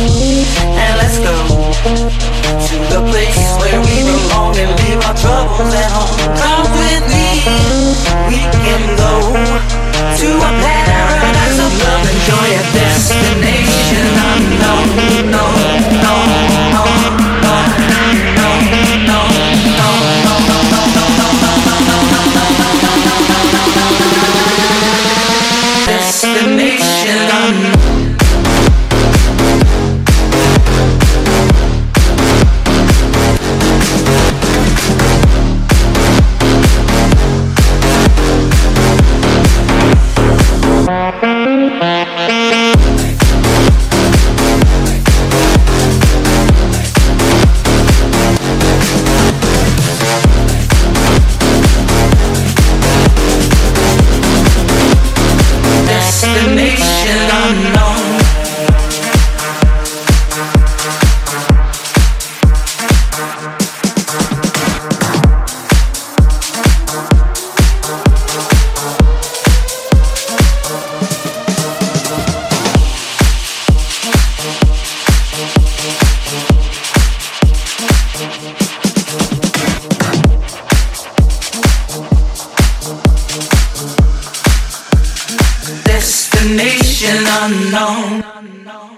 And let's go to the place where we belong and leave our troubles at home. destination unknown.